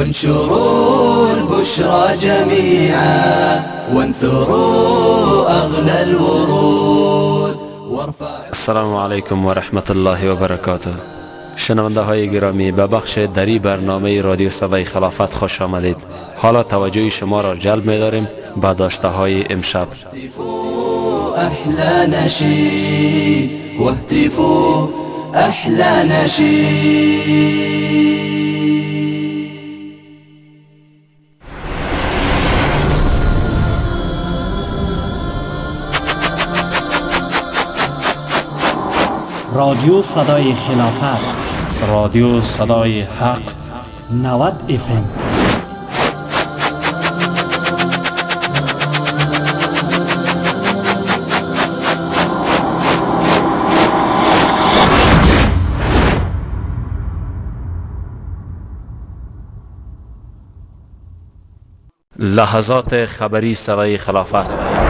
انشروا البشرى جميعا وانثروا أغلى الورود. السلام علیکم و رحمت الله و برکاته شنونده های گرامی به بخش دری برنامه رادیو صدای خلافت خوش آمدید. حالا توجه شما را جلب می داریم به داشته های امشب. أحلى نشید واهتفوا أحلى نشید رادیو صدای خلافت رادیو صدای حق 90 اف ام لحظات خبری صدای خلافت.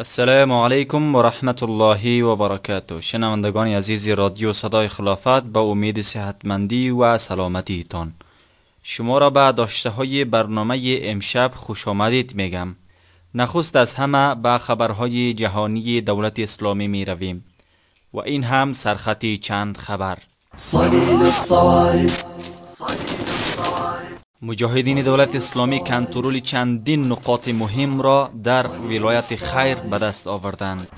السلام علیکم و رحمت الله و برکاته شنوندگان عزیز رادیو صدای خلافت به امید صحتمندی و سلامتی تان شما را به داشته های برنامه امشب خوش آمدید میگم نخست از همه به خبرهای جهانی دولت اسلامی می رویم و این هم سرخطی چند خبر صلیل مجاهدین دولت اسلامی کنترل چندین نقاط مهم را در ولایت خیر به دست آوردند.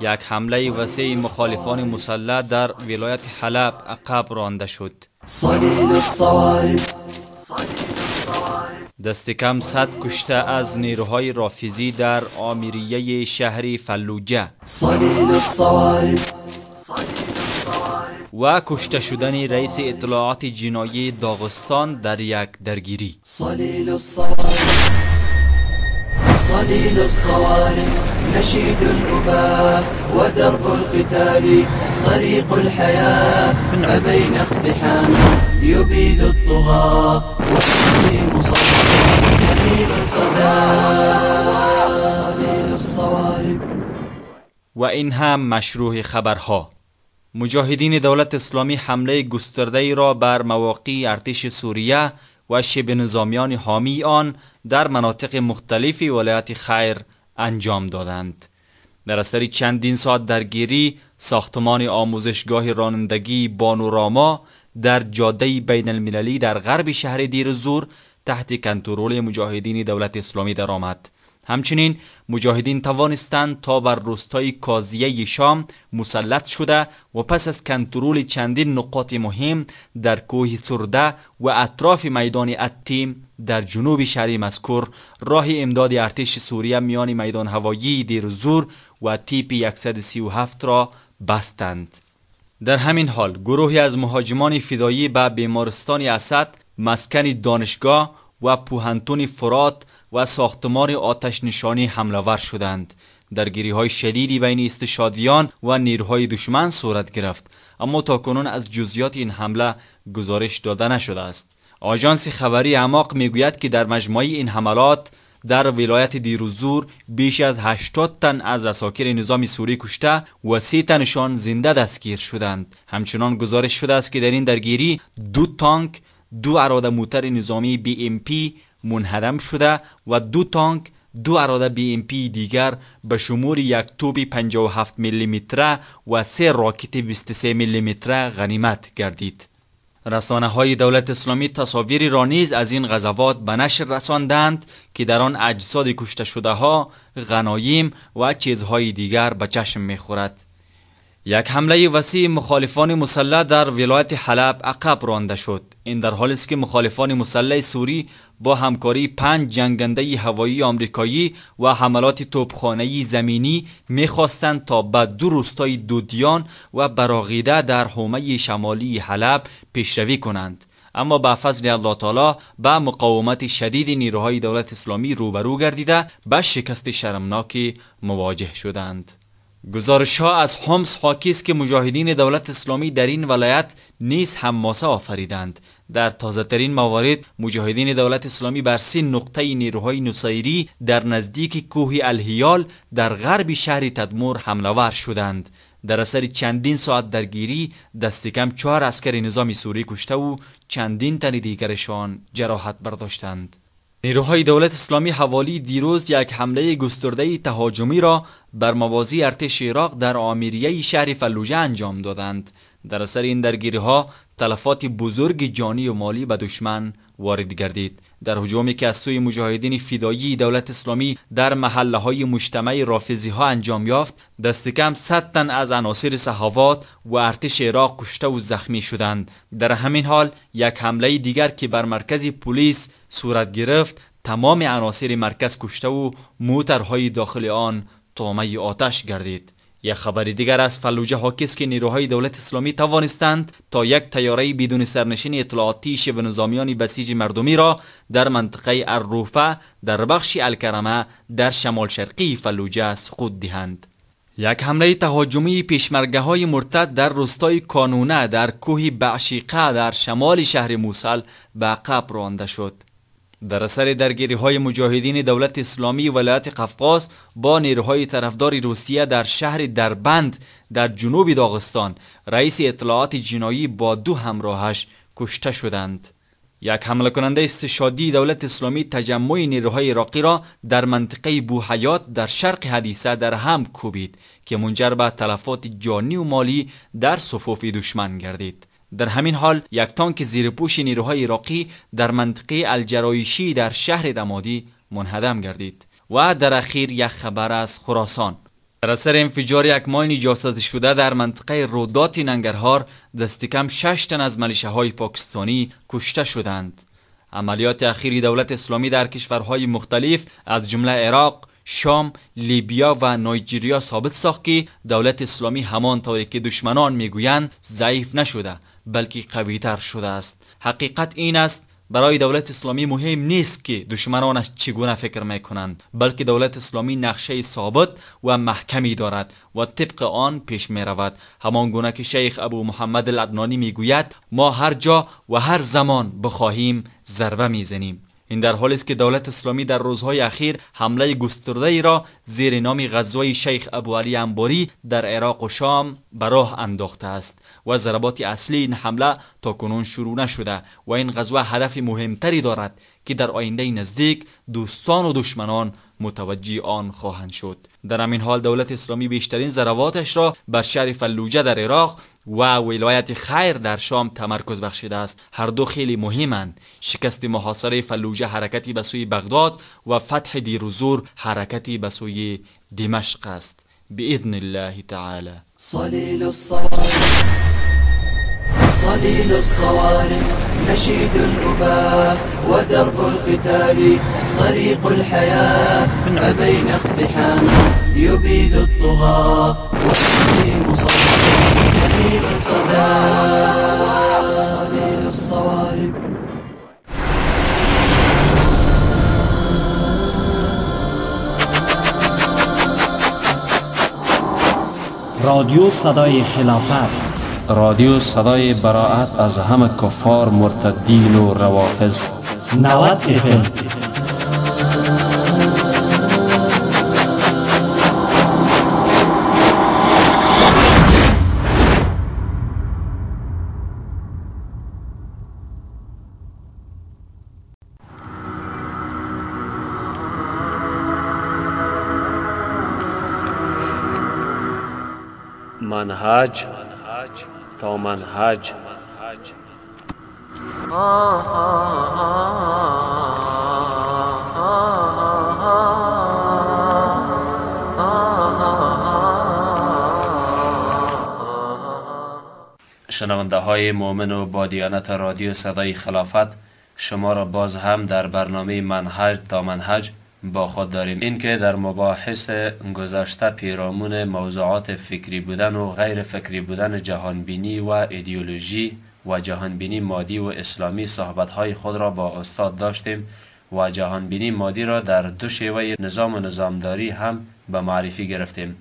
یک حمله وسیع مخالفان مسلح در ولایت حلب عقب رانده شد. دست کم صد کشته از نیروهای رافیزی در آمیریه شهری فلوجه. و کشته شدن رئیس اطلاعات جنایی داغستان در یک درگیری. صلیل الصوارم نشيد الأباء ودرب القتال طريق الحياة ما بين اقتحام يبيد الطغاة والتسليم صدى جميل صدى صليل الصوارم و این هم مشروع خبرها. مجاهدین دولت اسلامی حمله گسترده را بر مواقع ارتش سوریه و شبه نظامیان حامی آن در مناطق مختلف ولایت خیر انجام دادند. در اثر چندین ساعت درگیری ساختمان آموزشگاه رانندگی بانوراما در جاده بین المللی در غرب شهر دیر زور تحت کنترل مجاهدین دولت اسلامی درآمد. همچنین مجاهدین توانستند تا بر روستای کازیه شام مسلط شده و پس از کنترل چندین نقاط مهم در کوه سرده و اطراف میدان اتیم در جنوب شهر مذکور راه امداد ارتش سوریه میان میدان هوایی دیر زور و تیپ 137 را بستند در همین حال گروهی از مهاجمان فدایی به بیمارستان اسد مسکن دانشگاه و پوهنتون فرات و ساختمان آتش نشانی حمله ور شدند. درگیری های شدیدی بین استشادیان و نیروهای دشمن صورت گرفت اما تاکنون از جزیات این حمله گزارش داده نشده است. آژانس خبری اماق می‌گوید که در مجموعه این حملات در ولایت دیروزور بیش از 80 تن از اساکر نظام سوری کشته و سی تنشان زنده دستگیر شدند. همچنان گزارش شده است که در این درگیری دو تانک دو عراده موتر نظامی پی منهدم شده و دو تانک دو عراده بی ام پی دیگر به شمول یک توپ 57 میلیمتره و سه راکت 23 میلیمتره غنیمت گردید. رسانه های دولت اسلامی تصاویری را نیز از این غزوات به نشر رساندند که در آن اجساد کشته شده ها غنایم و چیزهای دیگر به چشم می‌خورد. یک حمله وسیع مخالفان مسلح در ولایت حلب عقب رانده شد این در حالی است که مخالفان مسلح سوری با همکاری پنج جنگنده هوایی آمریکایی و حملات توپخانه زمینی می‌خواستند تا به دو روستای دودیان و براغیده در حومه شمالی حلب پیشروی کنند. اما با فضل الله تعالی با مقاومت شدید نیروهای دولت اسلامی روبرو گردیده به شکست شرمناکی مواجه شدند. گزارش ها از حمص حاکی است که مجاهدین دولت اسلامی در این ولایت نیز حماسه آفریدند. در تازه ترین موارد مجاهدین دولت اسلامی بر سه نقطه نیروهای نصیری در نزدیک کوه الهیال در غرب شهر تدمور حمله ور شدند. در اثر چندین ساعت درگیری دست کم چهار اسکر نظامی سوری کشته و چندین تن دیگرشان جراحت برداشتند. نیروهای دولت اسلامی حوالی دیروز یک حمله گسترده تهاجمی را بر موازی ارتش عراق در آمیریه شهر فلوجه انجام دادند. در اثر این درگیری ها تلفات بزرگ جانی و مالی به دشمن وارد گردید. در هجومی که از سوی مجاهدین فدایی دولت اسلامی در محله های مجتمع رافزی ها انجام یافت دست کم صد تن از عناصر صحافات و ارتش عراق کشته و زخمی شدند. در همین حال یک حمله دیگر که بر مرکز پلیس صورت گرفت تمام عناصر مرکز کشته و موترهای داخل آن تومه آتش گردید. یک خبر دیگر از فلوجه حاکی است که نیروهای دولت اسلامی توانستند تا یک تیاره بدون سرنشین اطلاعاتی شبه نظامیان بسیج مردمی را در منطقه الروفه در بخش الکرمه در شمال شرقی فلوجه سقوط دهند. یک حمله تهاجمی پیشمرگه های مرتد در روستای کانونه در کوه بعشیقه در شمال شهر موسل به عقب رانده شد. در اثر درگیری های مجاهدین دولت اسلامی ولایت قفقاز با نیروهای طرفدار روسیه در شهر دربند در جنوب داغستان رئیس اطلاعات جنایی با دو همراهش کشته شدند. یک حمله کننده استشادی دولت اسلامی تجمع نیروهای عراقی را در منطقه بوحیات در شرق حدیثه در هم کوبید که منجر به تلفات جانی و مالی در صفوف دشمن گردید. در همین حال یک تانک زیر پوش نیروهای عراقی در منطقه الجرایشی در شهر رمادی منهدم گردید و در اخیر یک خبر از خراسان. در اثر انفجار یک ماین جاسد شده در منطقه رودات ننگرهار دست کم شش تن از ملیشه های پاکستانی کشته شدند. عملیات اخیری دولت اسلامی در کشورهای مختلف از جمله عراق شام، لیبیا و نایجیریا ثابت ساخت که دولت اسلامی همان طوری که دشمنان می‌گویند ضعیف نشده. بلکه قوی تر شده است. حقیقت این است برای دولت اسلامی مهم نیست که دشمنانش چگونه فکر می‌کنند بلکه دولت اسلامی نقشه ثابت و محکمی دارد و طبق آن پیش می رود همان گونه که شیخ ابو محمد العدنانی می‌گوید ما هر جا و هر زمان بخواهیم ضربه می‌زنیم. این در حالی است که دولت اسلامی در روزهای اخیر حمله گسترده ای را زیر نام غزوه شیخ ابو علی انباری در عراق و شام به راه انداخته است و ضربات اصلی این حمله تا کنون شروع نشده و این غزوه هدف مهمتری دارد که در آینده نزدیک دوستان و دشمنان متوجه آن خواهند شد. در همین حال دولت اسلامی بیشترین ضرباتش را بر شهر فلوجه در عراق و ولایت خیر در شام تمرکز بخشیده است. هر دو خیلی مهمند شکست محاصره فلوجه حرکتی به سوی بغداد و فتح دیروزور حرکتی به سوی دمشق است. بإذن الله تعالی. صلیل صليل الصوارم نشيد الأباء ودرب القتال طريق الحياة فبين اقتحام يبيد الطغاة ويهدي مصطفى رادیو صدای خلافت. رادیو صدای براعت از همه کفار مرتدین و روافظ. 90 افم منهج تا منهج شنونده های مؤمن و با دیانت رادیو صدای خلافت شما را باز هم در برنامه منهج تا منهج با خود داریم. اینکه در مباحث گذشته پیرامون موضوعات فکری بودن و غیر فکری بودن جهانبینی و ایدئولوژی و جهانبینی مادی و اسلامی صحبتهای خود را با استاد داشتیم و جهانبینی مادی را در دو شیوه نظام و نظامداری هم به معرفی گرفتیم.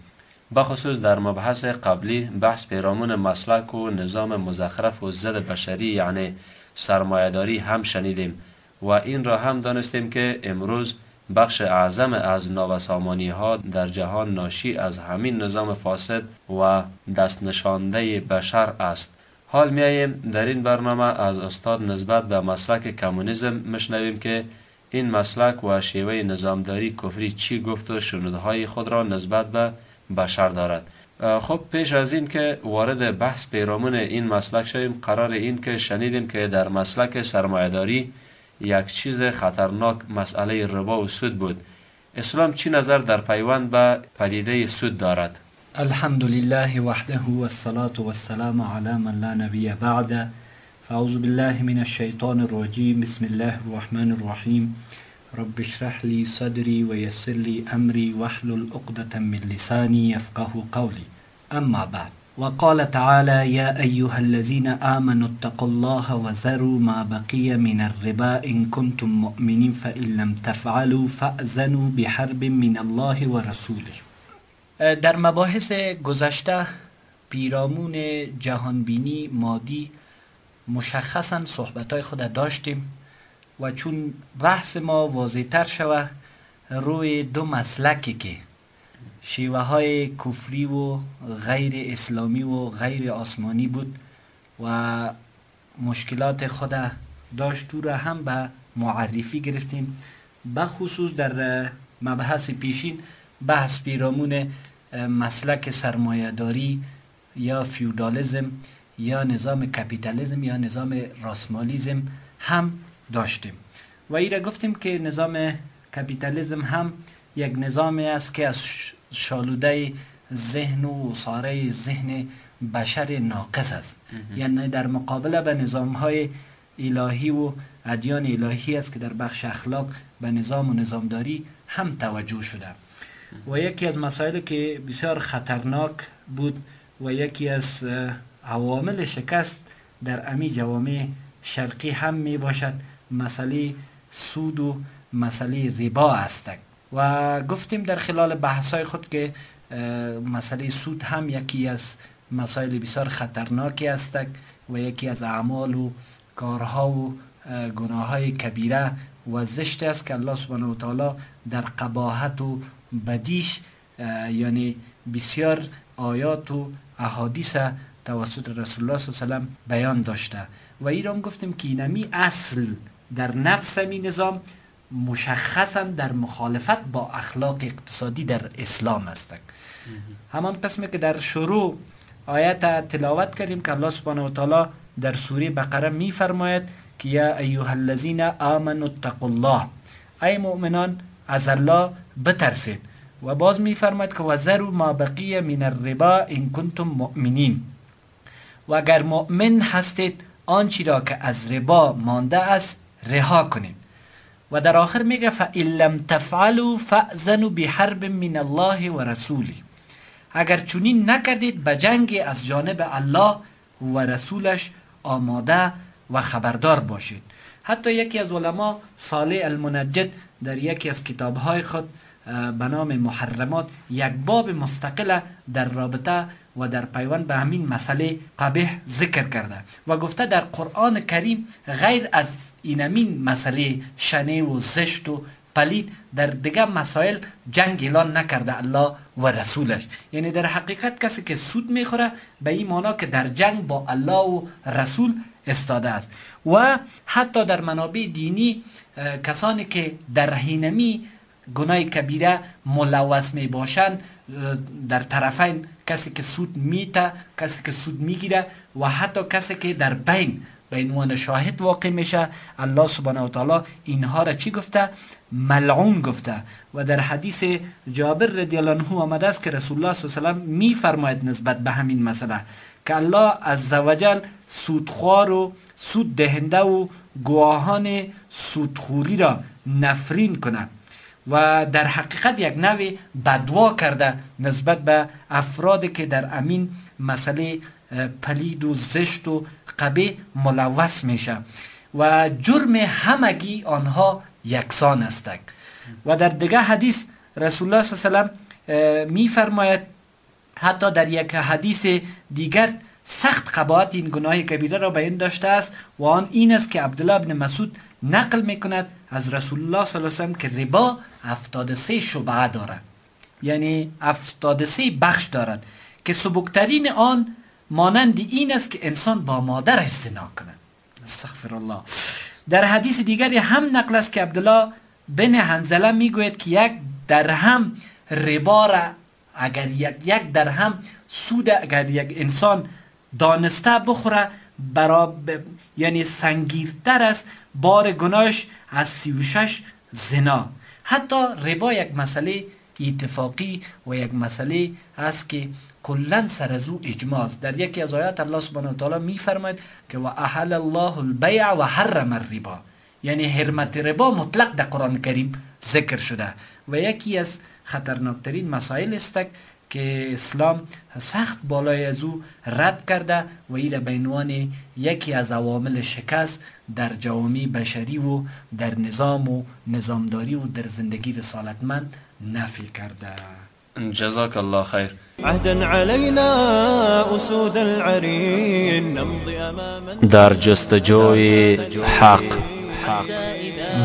بخصوص در مبحث قبلی بحث پیرامون مسلک و نظام مزخرف و زد بشری یعنی سرمایهداری هم شنیدیم و این را هم دانستیم که امروز بخش اعظم از نابسامانی ها در جهان ناشی از همین نظام فاسد و دست نشانده بشر است. حال میاییم در این برنامه از استاد نسبت به مسلک کمونیسم مشنویم که این مسلک و شیوه نظامداری کفری چی گفت و شنودهای خود را نسبت به بشر دارد. خب پیش از این که وارد بحث پیرامون این مسلک شویم قرار این که شنیدیم که در مسلک سرمایهداری یک چیز خطرناک مسئله ربا و سود بود. اسلام چی نظر در پیوند به پدیده سود دارد؟ الحمد لله وحده والصلاة والسلام على من لا نبي بعد. فأعوذ بالله من الشيطان الرجيم بسم الله الرحمن الرحيم رب اشرح لي صدري ويسر لي أمري واحلل عقدة من لساني يفقه قولي أما بعد. وقال تعالى يا أيها الذين آمنوا اتقوا الله وذروا ما بقي من الربا إن كنتم مؤمنين فإن لم تفعلوا فأذنوا بحرب من الله ورسوله. در مباحث گذشته پیرامون جهانبینی مادی مشخصا صحبت خود داشتیم و چون بحث ما واضح تر شوه روی دو مسلکی که شیوه های کفری و غیر اسلامی و غیر آسمانی بود و مشکلات خود داشت تو را هم به معرفی گرفتیم. بخصوص در مبحث پیشین بحث پیرامون مسلک سرمایهداری یا فیودالیزم یا نظام کپیتالیزم یا نظام راسمالیزم هم داشتیم. و ای را گفتیم که نظام کپیتالیزم هم یک نظامی است که از شالوده ذهن و عصاره ذهن بشر ناقص است. یعنی در مقابله به نظام های الهی و ادیان الهی است که در بخش اخلاق به نظام و نظامداری هم توجه شده. و یکی از مسائل که بسیار خطرناک بود و یکی از عوامل شکست در امی جوامع شرقی هم می باشد. مسئله سود و مسئله ربا است. و گفتیم در خلال بحثای خود که مسئله سود هم یکی از مسائل بسیار خطرناکی است و یکی از اعمال و کارها و گناه های کبیره و زشت است که الله سبحانه و تعالی در قباحت و بدیش یعنی بسیار آیات و احادیث توسط رسول الله صلی الله علیه و بیان داشته. و ایران گفتیم که اینمی اصل در نفس می نظام مشخصا در مخالفت با اخلاق اقتصادی در اسلام هستند. همان قسمی که در شروع آیت تلاوت کردیم که الله سبحانه و تعالی در سوره بقره می فرماید که یا ایها الذین آمنوا اتقوا الله. ای مؤمنان از الله بترسید. و باز می فرماید که وذروا ما بقی من الربا ان کنتم مؤمنین. و اگر مؤمن هستید آنچی را که از ربا مانده است رها کنید. و در آخر میگه فَإِن لَمْ تَفْعَلُوا فَأْذَنُوا بِحَرْبٍ مِّنَ اللَّهِ وَرَسُولِهِ. اگر چنین نکردید به جنگ از جانب الله و رسولش آماده و خبردار باشید. حتی یکی از علما صالح المنجد در یکی از کتابهای خود به نام محرمات یک باب مستقل در رابطه و در پیوند به همین مسئله قبه ذکر کرده و گفته در قرآن کریم غیر از اینمین مسئله شنه و زشت و پلید در دیگه مسائل جنگ اعلان نکرده الله و رسولش. یعنی در حقیقت کسی که سود می‌خوره به این مانا که در جنگ با الله و رسول استاده است. و حتی در منابع دینی کسانی که در هینمی گناه کبیره ملوث می باشند در طرفین کسی که سود میته کسی که سود می‌گیره و حتی کسی که در بین به عنوان شاهد واقع میشه. الله سبحانه و تعالی اینها را چی گفته؟ ملعون گفته. و در حدیث جابر رضی الله عنه آمده است که رسول الله صلی الله علیه و می فرماید نسبت به همین مسئله که الله عزوجل سودخوار و سود دهنده و گواهان سودخوری را نفرین کنه و در حقیقت یک نوع بدوا کرده نسبت به افرادی که در امین مسئله پلید و زشت و قبه ملوث میشه. و جرم همگی آنها یکسان است و در دیگه حدیث رسول الله صلی الله علیه و می فرماید حتی در یک حدیث دیگر سخت قباحت این گناه کبیره را بیان داشته است و آن این است که عبدالله بن مسعود نقل می کند از رسول الله صلی الله علیه و که ربا 73 شبعه دارد. یعنی 73 بخش دارد که سبکترین آن مانند این است که انسان با مادرش زنا کند. استغفر الله در حدیث دیگری هم نقل است که عبدالله بن حنزله می‌گوید که یک درهم ربا را اگر یک, یک درهم سود اگر یک انسان دانسته بخوره برا. یعنی سنگیرتر است بار گناهش از 36 زنا. حتی ربا یک مسئله اتفاقی و یک مسئله است که کلا سر از او اجماع در یکی از آیات الله سبحانه و تعالی میفرماید که و احل الله البیع و حرم الربا یعنی حرمت ربا مطلق در قرآن کریم ذکر شده. و یکی از خطرناکترین مسائل است که اسلام سخت بالای از او رد کرده و این به عنوان یکی از عوامل شکست در جوامع بشری و در نظام و نظامداری و در زندگی رسالتمند نفی کرده. جزاك الله خیر. عهدا علينا اسود العرين نمضي اماما. در جستجوی حق.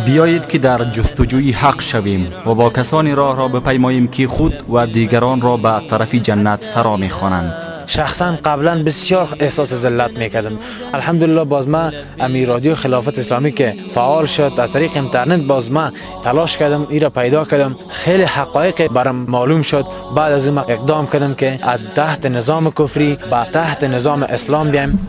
بیایید که در جستجوی حق شویم و با کسانی راه را بپیماییم که خود و دیگران را به طرف جنت فرا می‌خوانند. شخصا قبلا بسیار احساس ذلت می‌کردم. الحمدلله باز ما امی رادیو خلافت اسلامی که فعال شد از طریق اینترنت باز ما تلاش کردم ای را پیدا کردم. خیلی حقایق برام معلوم شد. بعد از این اقدام کردم که از تحت نظام کفری به تحت نظام اسلام بیایم.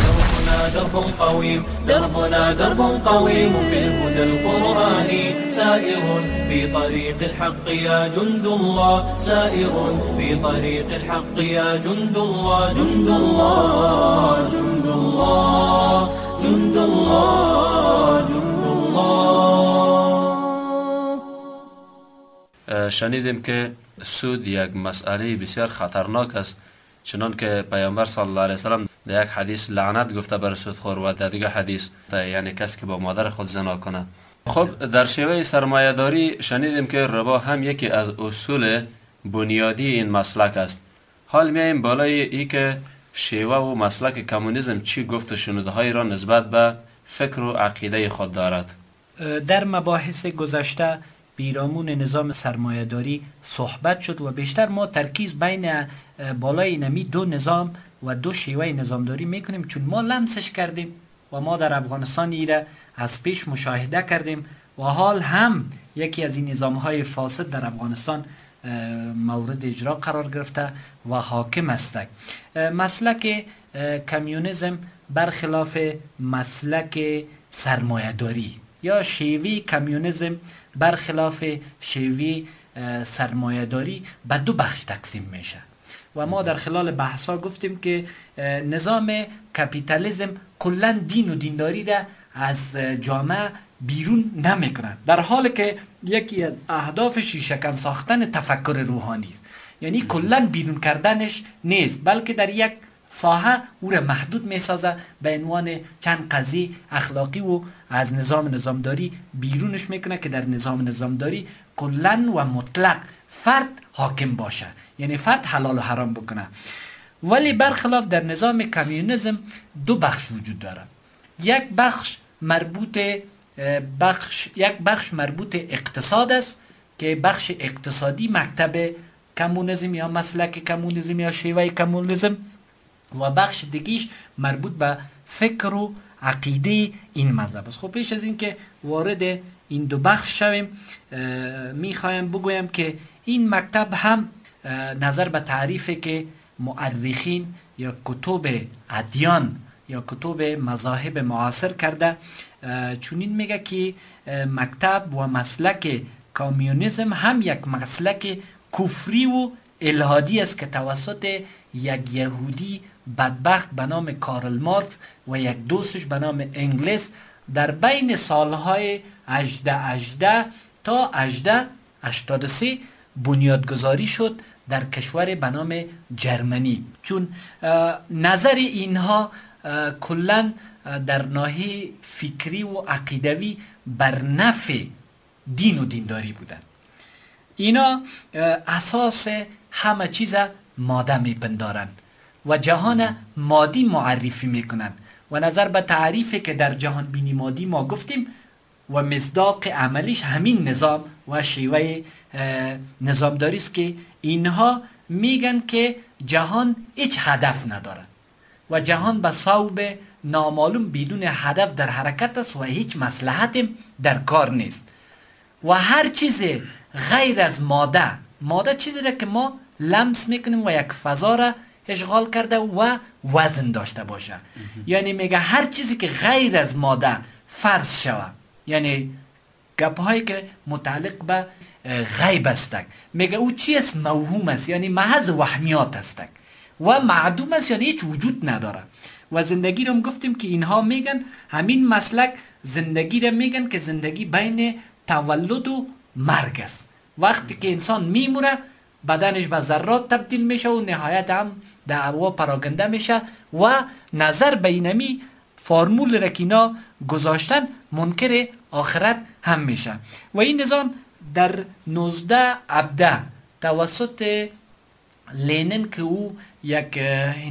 قويم. دربنا درب قويم بالهدى القرآني سائر في طريق الحق يا جند الله. سائر في طريق الحق يا جند الله. جند الله جند الله جند الله جند الله. شنیدیم که سود یک مسئله بسیار خطرناک است. چنان که پیامبر صلی الله علیه وسلم در یک حدیث لعنت گفته بر سودخور و در دیگه حدیث یعنی کسی که با مادر خود زنا کنه. خب در شیوه سرمایه داری شنیدیم که ربا هم یکی از اصول بنیادی این مسلک است. حال میایم بالای ای که شیوه و مسلک کمونیسم چی گفت و شنوده های را نسبت به فکر و عقیده خود دارد. در مباحث گذشته بیرامون نظام سرمایهداری صحبت شد و بیشتر ما ترکیز بین بالای نمی دو نظام و دو شیوه نظامداری می‌کنیم. چون ما لمسش کردیم و ما در افغانستان ایره از پیش مشاهده کردیم و حال هم یکی از این نظام های فاسد در افغانستان مورد اجرا قرار گرفته و حاکم است. مسلک کمیونیزم برخلاف مسلک سرمایهداری یا شیوی کمیونیزم برخلاف شیوی سرمایهداری به دو بخش تقسیم میشه. و ما در خلال بحثا گفتیم که نظام کپیتالیزم کلا دین و دینداری را از جامعه بیرون نمی کند در حالی که یکی از اهداف شیشکن ساختن تفکر روحانی است. یعنی کلا بیرون کردنش نیست بلکه در یک ساحه او را محدود می سازه به عنوان چند قضیه اخلاقی و از نظام نظامداری بیرونش می‌کنه که در نظام نظامداری کلا و مطلق فرد حاکم باشه. یعنی فرد حلال و حرام بکنه. ولی برخلاف در نظام کمیونیزم دو بخش وجود داره. یک بخش مربوط بخش یک بخش مربوط اقتصاد است که بخش اقتصادی مکتب کمونیسم یا مسلک کمونیسم یا شیوه کمونیسم و بخش دیگیش مربوط به فکر و عقیده این مذهب است. خب پیش از اینکه وارد این دو بخش شویم می‌خوایم بگویم که این مکتب هم نظر به تعریفی که مؤرخین یا کتب ادیان یا کتب مذاهب معاصر کرده چونین میگه که مکتب و مسلک کامیونیزم هم یک مسلک کفری و الهادی است که توسط یک یهودی بدبخت به نام کارل مارکس و یک دوستش به نام انگلیس در بین سالهای 18 تا 1883 بنیادگذاری شد. در کشور به نام جرمنی. چون نظر اینها کلا در ناحیه فکری و عقیدوی بر نفع دین و دینداری بودن اینا اساس همه چیز ماده میپندارند و جهان مادی معرفی می‌کنند. و نظر به تعریفی که در جهان بینی مادی ما گفتیم و مصداق عملیش همین نظام و شیوه نظامداری است که اینها میگن که جهان هیچ هدف ندارد و جهان به صوب نامعلوم بدون هدف در حرکت است و هیچ مصلحت در کار نیست. و هر چیز غیر از ماده ماده چیزی را که ما لمس می‌کنیم و یک فضا را اشغال کرده و وزن داشته باشه. یعنی میگه هر چیزی که غیر از ماده فرض شود یعنی گپ هایی که متعلق به غیب استک میگه او چی است؟ موهوم است. یعنی محض وهمیات استک و معدوم است. یعنی هیچ وجود نداره. و زندگی رو گفتیم که اینها میگن همین مسلک زندگی رو میگن که زندگی بین تولد و مرگ است. وقتی که انسان میموره بدنش به ذرات تبدیل میشه و نهایت هم در هوا پراگنده میشه و نظر به اینمی فرمول اینا گذاشتن منکر آخرت هم میشه. و این نظام در 19 ابده توسط لینن که او یک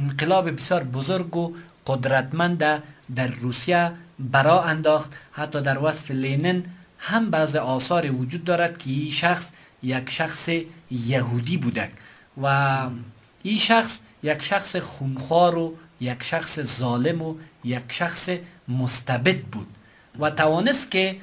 انقلاب بسیار بزرگ و قدرتمند در روسیه برا انداخت حتی در وصف لینن هم بعض آثار وجود دارد که این شخص یک شخص یهودی بوده و این شخص یک شخص خونخوار و یک شخص ظالم و یک شخص مستبد بود و توانست که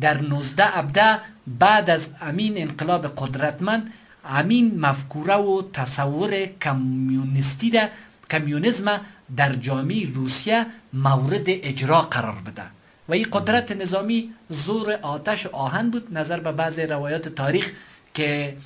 در 19 ابده بعد از امین انقلاب قدرتمند امین مفکوره و تصور کمیونیستی ده کمیونیزم در جامعه روسیه مورد اجرا قرار بده. و این قدرت نظامی زور آتش و آهن بود. نظر به بعض روایات تاریخ که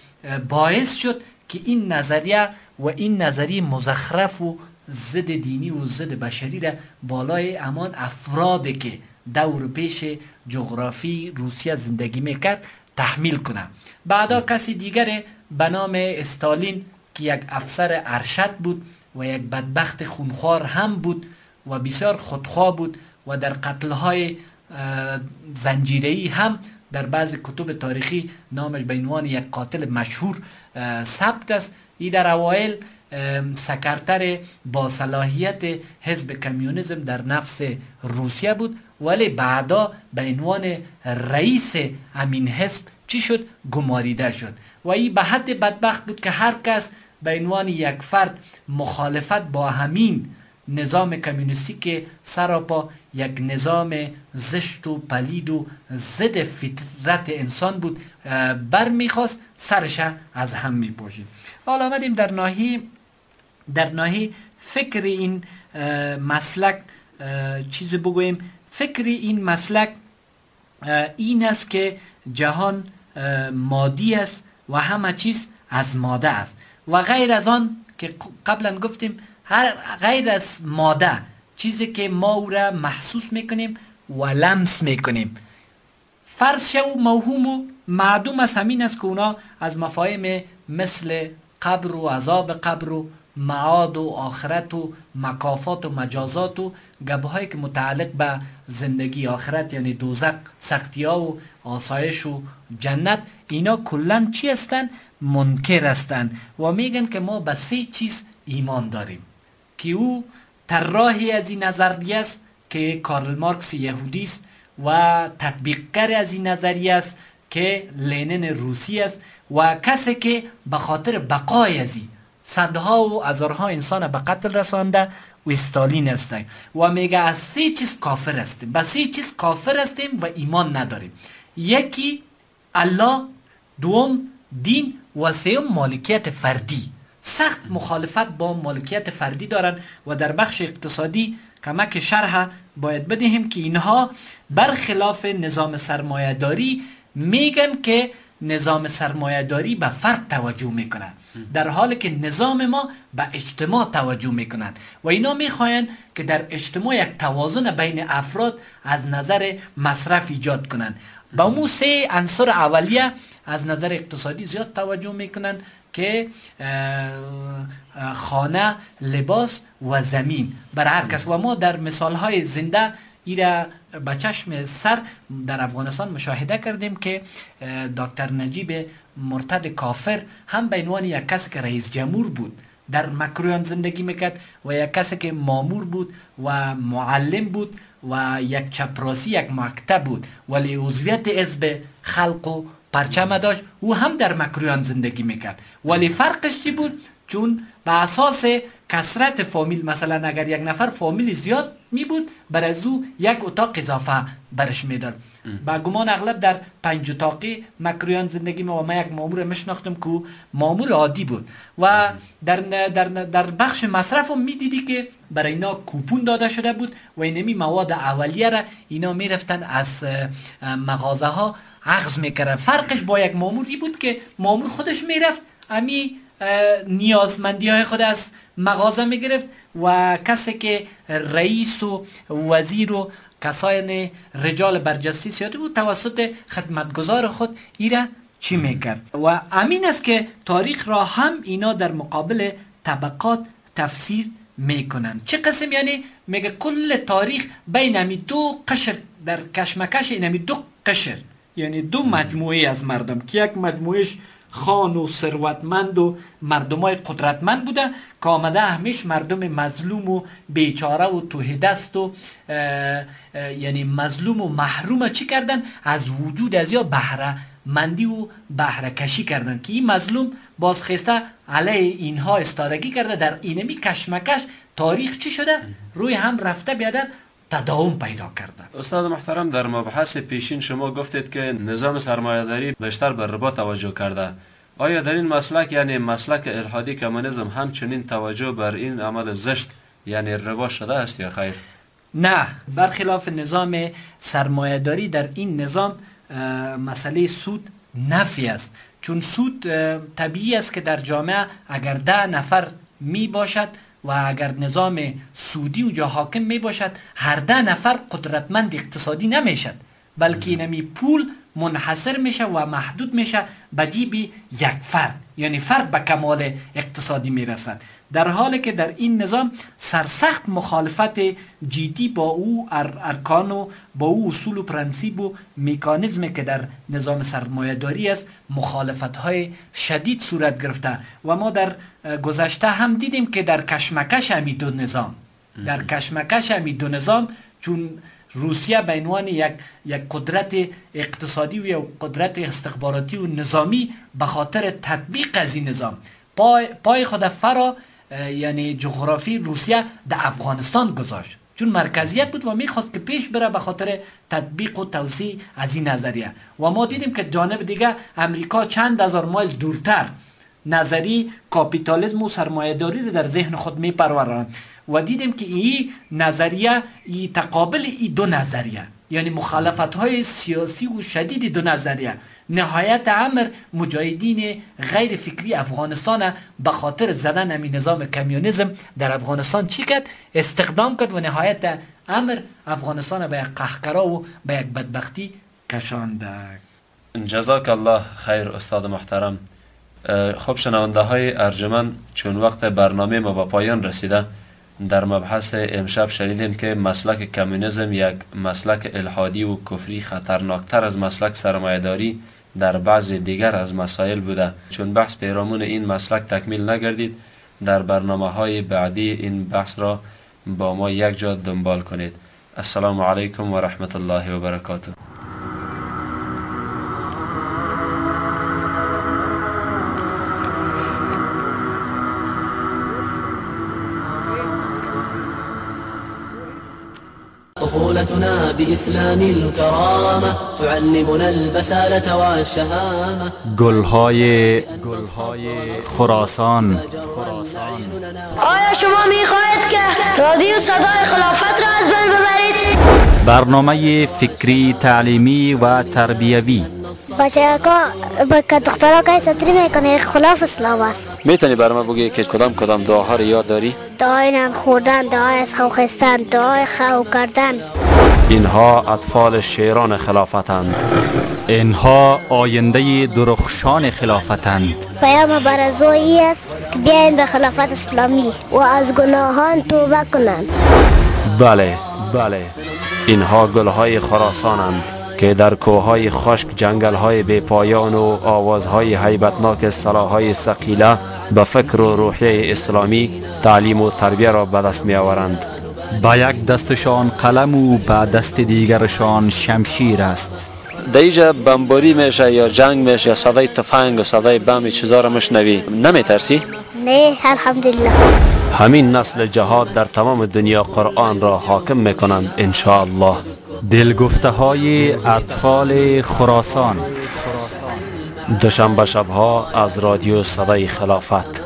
باعث شد که این نظریه و این نظریه مزخرف و ضد دینی و ضد بشری را بالای امان افرادی که دور پیش جغرافی روسیه زندگی می‌کرد تحمیل کنه بعدا کسی دیگر به نام استالین که یک افسر ارشد بود و یک بدبخت خونخوار هم بود و بسیار خودخواه بود و در قتلهای زنجیری هم در بعض کتب تاریخی نامش به عنوان یک قاتل مشهور ثبت است. ای در اوایل سکرتر با صلاحیت حزب کمیونیزم در نفس روسیه بود. ولی بعدا به عنوان رئیس امین حزب چی شد؟ گماریده شد. و این به حد بدبخت بود که هر کس به عنوان یک فرد مخالفت با همین نظام کمیونیستی که سراپا یک نظام زشت و پلید و ضد فطرت انسان بود بر می‌خواست سرش از هم میپوشید حالا آمدیم در ناحیه در ناحیه فکر این مسلک چیز بگوییم. فکر این مسلک این است که جهان مادی است و همه چیز از ماده است. و غیر از آن که قبلا گفتیم هر غیر از ماده چیزی که ما او را محسوس می‌کنیم و لمس می‌کنیم. فرض شو موهوم و معدوم از همین است که اونا از مفاهیم مثل قبر و عذاب قبر و معاد و آخرت و مکافات و مجازات و گبه که متعلق به زندگی آخرت یعنی دوزق سختی ها و آسایش و جنت اینا کلا چی هستن؟ منکر هستن و میگن که ما به سه چیز ایمان داریم که او طراحی از این نظریه است که کارل مارکس یهودی است و تطبیقگر از این نظریه است که لینن روسی است و کسی که به خاطر بقای از این صدها و هزارها انسان به قتل رسانده و استالین هستن و میگه از سه چیز کافر هستیم. به سه چیز کافر هستیم و ایمان نداریم. یکی الله دوم دین و سوم مالکیت فردی. سخت مخالفت با مالکیت فردی دارن و در بخش اقتصادی کمک شرح باید بدهیم که اینها برخلاف نظام سرمایهداری میگن که نظام سرمایهداری به فرد توجه می‌کنن. در حالی که نظام ما به اجتماع توجه می‌کنن. و اینا می‌خواین که در اجتماع یک توازن بین افراد از نظر مصرف ایجاد کنن. با مو سه عنصر اولیه از نظر اقتصادی زیاد توجه می‌کنن که خانه لباس و زمین. بر هر کس. و ما در مثال های زنده ایره به چشم سر در افغانستان مشاهده کردیم که دکتر نجیب مرتد کافر هم به عنوان یک کسی که رئیس جمهور بود در مکرویان زندگی می‌کرد و یک کسی که مامور بود و معلم بود و یک چپراسی یک مکتب بود. ولی عضویت حزب خلق و پرچم داشت. او هم در مکرویان زندگی می‌کرد. ولی فرقش چی بود؟ چون به اساس کسرت فامیل مثلا اگر یک نفر فامیل زیاد می بود بر از او یک اتاق اضافه برش می‌داد. با گمان اغلب در پنج اتاقی مکرویان زندگی ما و ما یک مامور مشناختم که مامور عادی بود. و در, در, در بخش مصرف هم می‌دیدی که برای اینا کوپون داده شده بود و اینمی مواد اولیه را اینا می‌رفتن از مغازه ها عغز می‌کردن. فرقش با یک ماموری بود که مامور خودش می‌رفت امی نیازمندی های خود از مغازه می‌گرفت و کسی که رئیس و وزیر و کسان رجال برجسته سیاتی بود توسط خدمتگزار خود ایره چی می‌کرد؟ و امین است که تاریخ را هم اینا در مقابل طبقات تفسیر می‌کنن چه قسم؟ یعنی میگه کل تاریخ بین امی دو قشر در کشمکش اینمی دو قشر یعنی دو مجموعه از مردم که یک مجموعهش خان و ثروتمند و مردمای قدرتمند بوده که آمده همیش مردم مظلوم و بیچاره و توه دست و یعنی مظلوم و محروم چی کردن؟ از وجود از یا بهره مندی و بهره کشی کردن که این مظلوم بازخسته علیه اینها استادگی کرده در اینمی کشمکش تاریخ چی شده؟ روی هم رفته بیادر تداوم پیدا کرده. استاد محترم در مبحث پیشین شما گفتید که نظام سرمایه‌داری بیشتر به ربا توجه کرده. آیا در این مسلک یعنی مسلک الحادی کمونیسم همچنین توجه بر این عمل زشت یعنی ربا شده است یا خیر؟ نه. برخلاف نظام سرمایهداری در این نظام مسئله سود نفی است. چون سود طبیعی است که در جامعه اگر ده نفر می باشد و اگر نظام سودی اونجا حاکم می باشد هر ده نفر قدرتمند اقتصادی نمی‌شد بلکه اینمی پول منحصر میشه و محدود میشه به جیب یک فرد یعنی فرد به کمال اقتصادی می‌رسد. در حالی که در این نظام سرسخت مخالفت جدی با او ارکان و با او اصول و پرنسیب و میکانیزم که در نظام سرمایهداری است مخالفت های شدید صورت گرفته. و ما در گذشته هم دیدیم که در کشمکش همی دو نظام. در کشمکش همی دو نظام چون روسیه به عنوان یک یک قدرت اقتصادی و یک قدرت استخباراتی و نظامی به خاطر تطبیق از این نظام. پای, پای خود فرا یعنی جغرافی روسیه در افغانستان گذاشت. چون مرکزیت بود و می‌خواست که پیش بره به خاطر تطبیق و توسیع از این نظریه. و ما دیدیم که جانب دیگه امریکا چند هزار مایل دورتر نظری کاپیتالیسم و سرمایهداری رو در ذهن خود میپرورند. و دیدیم که این نظریه ای تقابل ای دو نظریه. یعنی مخالفت های سیاسی و شدید دو نظریه. نهایت امر مجاهدین غیر فکری افغانستان به خاطر زدن امی نظام کمیونیزم در افغانستان چی کرد؟ استقدام کرد و نهایت امر افغانستان به یک قهقرا و به یک بدبختی کشانده جزاک الله خیر استاد محترم. خب شنونده های ارجمن چون وقت برنامه ما به پایان رسیده در مبحث امشب شنیدیم که مسلک کمونیسم یک مسلک الحادی و کفری خطرناکتر از مسلک سرمایهداری در بعض دیگر از مسائل بوده. چون بحث پیرامون این مسلک تکمیل نگردید در برنامه های بعدی این بحث را با ما یک جا دنبال کنید. السلام علیکم و رحمت الله و برکاته. طفولتنا بإسلام الكرامة تعلمنا البسالة والشهامة. گلهای گلهای خراسان. آیا شما می‌خواهید که رادیو صدای خلافت را از بین ببرید؟ برنامه فکری تعلیمی و تربیوی. بچه که که دخترها که سطری می‌کنه خلاف اسلام است. می‌تونی بر ما بگی که کدام کدام دعاها رو یاد داری؟ دعای نان خوردن دعای از خو خستن دعای خو کردن. اینها اطفال شیران خلافتند. اینها آینده درخشان خلافتند. پیام برزویی است که بیاین به خلافت اسلامی و از گناهان توبه کنند. بله بله. اینها گلهای خراسانند که در کوههای خشک جنگلهای بیپایان و آوازهای حیبتناک سلاحهای سقیله به فکر و روحیه اسلامی تعلیم و تربیه را به دست می آورند با یک دستشان قلم و با دست دیگرشان شمشیر است. دیجا بمباری میشه یا جنگ میشه یا صدای تفنگ و صدای بم چیزا را مشنوی نمی ترسی؟ نه الحمدلله. همین نسل جهاد در تمام دنیا قرآن را حاکم می‌کنند انشاءالله. دلگفته های اطفال خراسان. دوشنبه شبها از رادیو صدای خلافت.